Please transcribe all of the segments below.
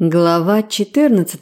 Глава 14.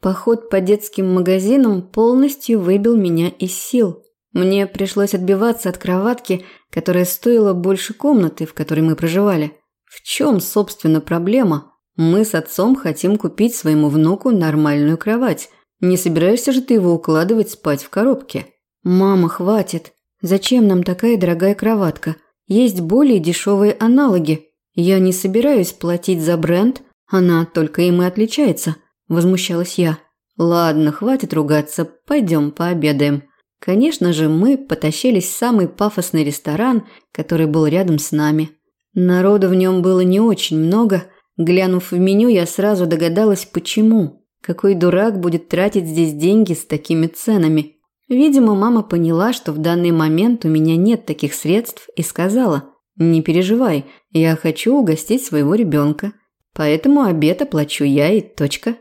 Поход по детским магазинам полностью выбил меня из сил. Мне пришлось отбиваться от кроватки, которая стоила больше комнаты, в которой мы проживали. В чем, собственно, проблема? Мы с отцом хотим купить своему внуку нормальную кровать. Не собираешься же ты его укладывать спать в коробке? Мама, хватит. Зачем нам такая дорогая кроватка? Есть более дешевые аналоги. Я не собираюсь платить за бренд – она только им и отличается, возмущалась я. Ладно, хватит ругаться, пойдем пообедаем. Конечно же, мы потащились в самый пафосный ресторан, который был рядом с нами. Народу в нем было не очень много. Глянув в меню, я сразу догадалась, почему. Какой дурак будет тратить здесь деньги с такими ценами? Видимо, мама поняла, что в данный момент у меня нет таких средств и сказала: "Не переживай, я хочу угостить своего ребенка. Поэтому обед оплачу я и точка.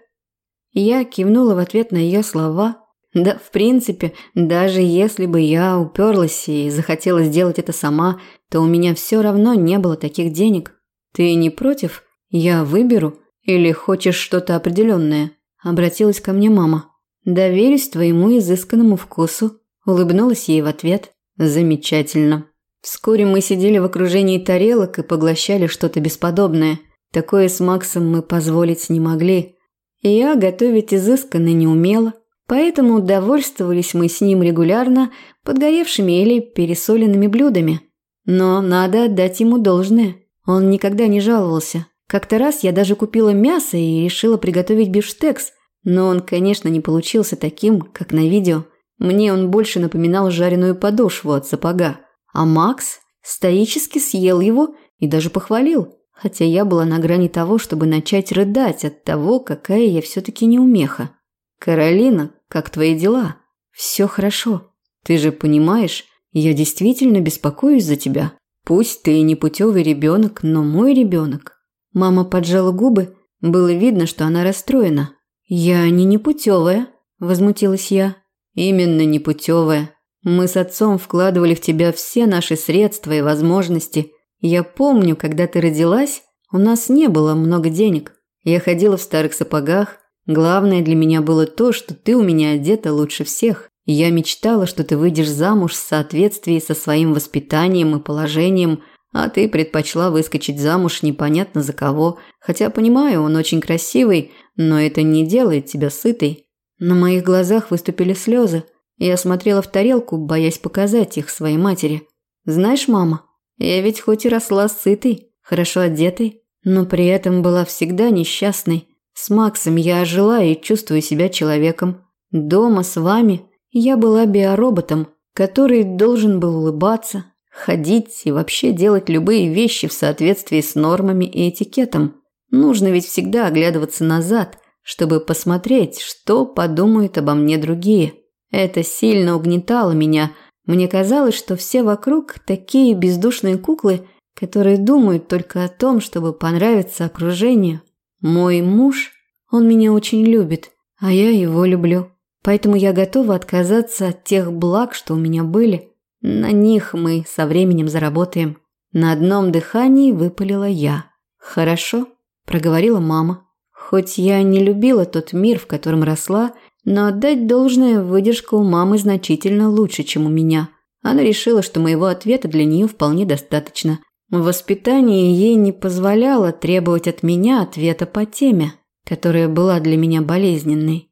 Я кивнула в ответ на ее слова. Да, в принципе, даже если бы я уперлась и захотела сделать это сама, то у меня все равно не было таких денег. Ты не против? Я выберу или хочешь что-то определенное? Обратилась ко мне мама. Доверюсь твоему изысканному вкусу. Улыбнулась ей в ответ. Замечательно. Вскоре мы сидели в окружении тарелок и поглощали что-то бесподобное. Такое с Максом мы позволить не могли. Я готовить изысканно не умела, поэтому довольствовались мы с ним регулярно подгоревшими или пересоленными блюдами. Но надо отдать ему должное. Он никогда не жаловался. Как-то раз я даже купила мясо и решила приготовить бифштекс, но он, конечно, не получился таким, как на видео. Мне он больше напоминал жареную подошву от сапога. А Макс стоически съел его и даже похвалил хотя я была на грани того, чтобы начать рыдать от того, какая я все-таки неумеха. «Каролина, как твои дела?» «Все хорошо. Ты же понимаешь, я действительно беспокоюсь за тебя. Пусть ты и не путевый ребенок, но мой ребенок». Мама поджала губы, было видно, что она расстроена. «Я не непутевая», – возмутилась я. «Именно непутевая. Мы с отцом вкладывали в тебя все наши средства и возможности – я помню, когда ты родилась, у нас не было много денег. Я ходила в старых сапогах. Главное для меня было то, что ты у меня одета лучше всех. я мечтала, что ты выйдешь замуж в соответствии со своим воспитанием и положением, а ты предпочла выскочить замуж непонятно за кого. Хотя понимаю, он очень красивый, но это не делает тебя сытой. На моих глазах выступили слезы. Я смотрела в тарелку, боясь показать их своей матери. Знаешь, мама, я ведь хоть и росла сытой, хорошо одетой, но при этом была всегда несчастной. С Максом я жила и чувствую себя человеком. Дома с вами я была биороботом, который должен был улыбаться, ходить и вообще делать любые вещи в соответствии с нормами и этикетом. Нужно ведь всегда оглядываться назад, чтобы посмотреть, что подумают обо мне другие. Это сильно угнетало меня – мне казалось, что все вокруг такие бездушные куклы, которые думают только о том, чтобы понравиться окружению. Мой муж, он меня очень любит, а я его люблю. Поэтому я готова отказаться от тех благ, что у меня были. На них мы со временем заработаем. На одном дыхании выпалила я. Хорошо, проговорила мама. Хоть я не любила тот мир, в котором росла, но отдать должное выдержка у мамы значительно лучше, чем у меня. Она решила, что моего ответа для нее вполне достаточно. Воспитание ей не позволяло требовать от меня ответа по теме, которая была для меня болезненной.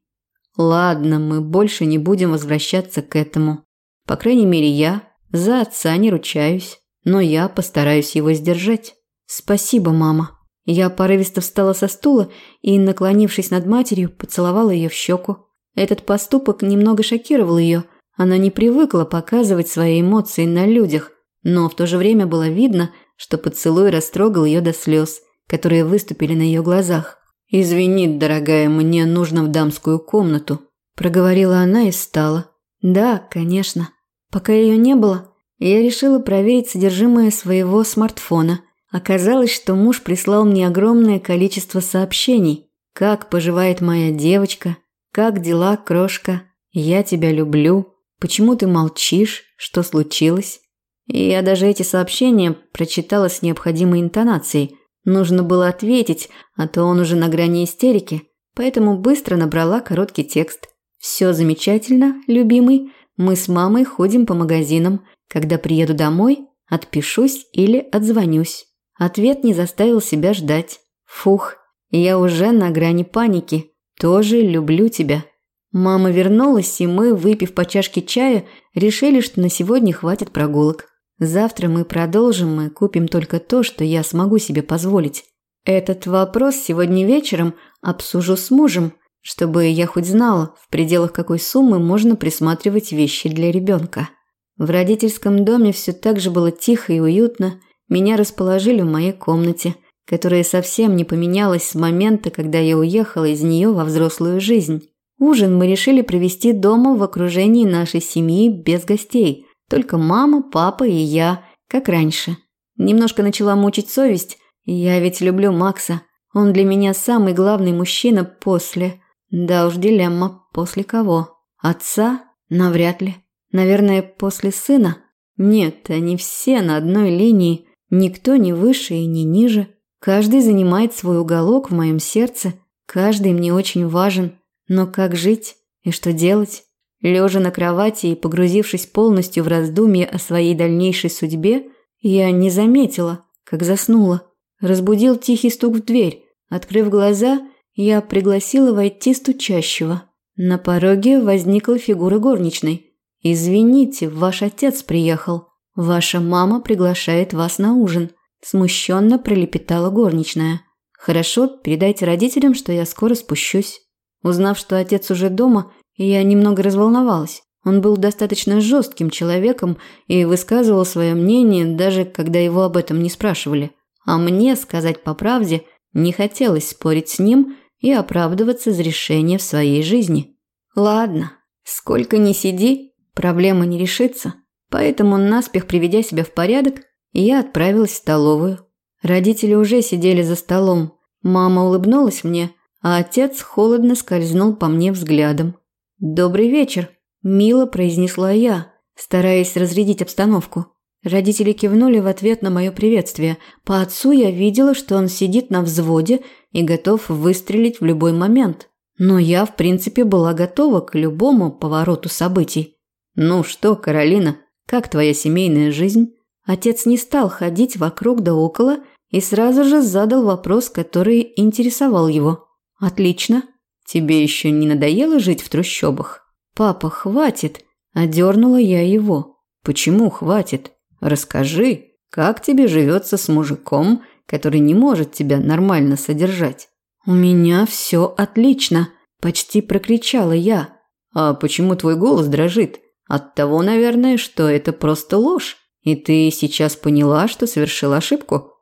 Ладно, мы больше не будем возвращаться к этому. По крайней мере, я за отца не ручаюсь, но я постараюсь его сдержать. Спасибо, мама. Я порывисто встала со стула и, наклонившись над матерью, поцеловала ее в щеку. Этот поступок немного шокировал ее. Она не привыкла показывать свои эмоции на людях, но в то же время было видно, что поцелуй растрогал ее до слез, которые выступили на ее глазах. «Извини, дорогая, мне нужно в дамскую комнату», – проговорила она и встала. «Да, конечно. Пока ее не было, я решила проверить содержимое своего смартфона. Оказалось, что муж прислал мне огромное количество сообщений. Как поживает моя девочка, как дела, крошка? Я тебя люблю. Почему ты молчишь? Что случилось? И я даже эти сообщения прочитала с необходимой интонацией. Нужно было ответить, а то он уже на грани истерики, поэтому быстро набрала короткий текст. «Все замечательно, любимый. Мы с мамой ходим по магазинам. Когда приеду домой, отпишусь или отзвонюсь». Ответ не заставил себя ждать. Фух, я уже на грани паники. Тоже люблю тебя. Мама вернулась, и мы, выпив по чашке чая, решили, что на сегодня хватит прогулок. Завтра мы продолжим и купим только то, что я смогу себе позволить. Этот вопрос сегодня вечером обсужу с мужем, чтобы я хоть знала, в пределах какой суммы можно присматривать вещи для ребенка. В родительском доме все так же было тихо и уютно. Меня расположили в моей комнате, которая совсем не поменялась с момента, когда я уехала из нее во взрослую жизнь. Ужин мы решили провести дома в окружении нашей семьи без гостей – только мама, папа и я, как раньше. Немножко начала мучить совесть. Я ведь люблю Макса. Он для меня самый главный мужчина после... Да уж, дилемма. После кого? Отца? Навряд ли. Наверное, после сына? Нет, они все на одной линии. Никто не выше и не ниже. Каждый занимает свой уголок в моем сердце. Каждый мне очень важен. Но как жить и что делать? Лежа на кровати и погрузившись полностью в раздумье о своей дальнейшей судьбе, я не заметила, как заснула. Разбудил тихий стук в дверь. Открыв глаза, я пригласила войти стучащего. На пороге возникла фигура горничной. «Извините, ваш отец приехал. Ваша мама приглашает вас на ужин», – смущенно пролепетала горничная. «Хорошо, передайте родителям, что я скоро спущусь». Узнав, что отец уже дома, я немного разволновалась. Он был достаточно жестким человеком и высказывал свое мнение, даже когда его об этом не спрашивали. А мне, сказать по правде, не хотелось спорить с ним и оправдываться за решение в своей жизни. Ладно, сколько ни сиди, проблема не решится. Поэтому, наспех приведя себя в порядок, я отправилась в столовую. Родители уже сидели за столом. Мама улыбнулась мне, а отец холодно скользнул по мне взглядом. «Добрый вечер», – мило произнесла я, стараясь разрядить обстановку. Родители кивнули в ответ на мое приветствие. По отцу я видела, что он сидит на взводе и готов выстрелить в любой момент. Но я, в принципе, была готова к любому повороту событий. «Ну что, Каролина, как твоя семейная жизнь?» Отец не стал ходить вокруг да около и сразу же задал вопрос, который интересовал его. «Отлично. Тебе еще не надоело жить в трущобах? Папа, хватит, одернула я его. Почему хватит? Расскажи, как тебе живется с мужиком, который не может тебя нормально содержать? У меня все отлично, почти прокричала я. А почему твой голос дрожит? От того, наверное, что это просто ложь. И ты сейчас поняла, что совершила ошибку?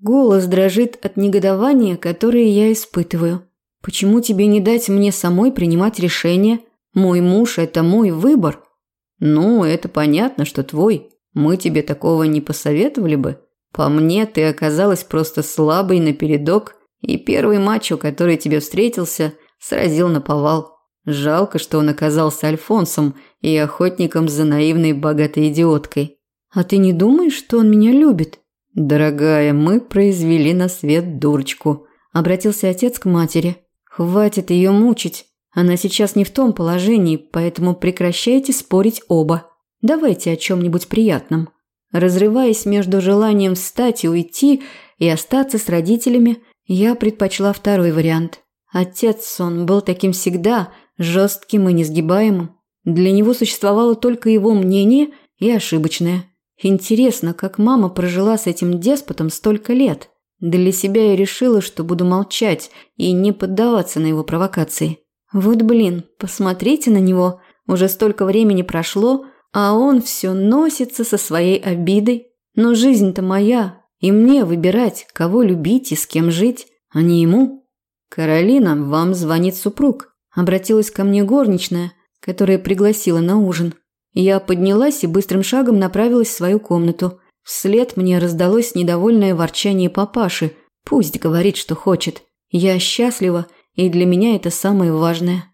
Голос дрожит от негодования, которое я испытываю. Почему тебе не дать мне самой принимать решение? Мой муж – это мой выбор. Ну, это понятно, что твой. Мы тебе такого не посоветовали бы. По мне, ты оказалась просто слабой напередок, и первый мачо, который тебе встретился, сразил на повал. Жалко, что он оказался Альфонсом и охотником за наивной богатой идиоткой. А ты не думаешь, что он меня любит? Дорогая, мы произвели на свет дурочку. Обратился отец к матери. Хватит ее мучить. Она сейчас не в том положении, поэтому прекращайте спорить оба. Давайте о чем-нибудь приятном. Разрываясь между желанием встать и уйти и остаться с родителями, я предпочла второй вариант. Отец, он был таким всегда, жестким и несгибаемым. Для него существовало только его мнение и ошибочное. Интересно, как мама прожила с этим деспотом столько лет. Для себя я решила, что буду молчать и не поддаваться на его провокации. Вот блин, посмотрите на него. Уже столько времени прошло, а он все носится со своей обидой. Но жизнь-то моя, и мне выбирать, кого любить и с кем жить, а не ему. «Каролина, вам звонит супруг», – обратилась ко мне горничная, которая пригласила на ужин. Я поднялась и быстрым шагом направилась в свою комнату – Вслед мне раздалось недовольное ворчание папаши. Пусть говорит, что хочет. Я счастлива, и для меня это самое важное.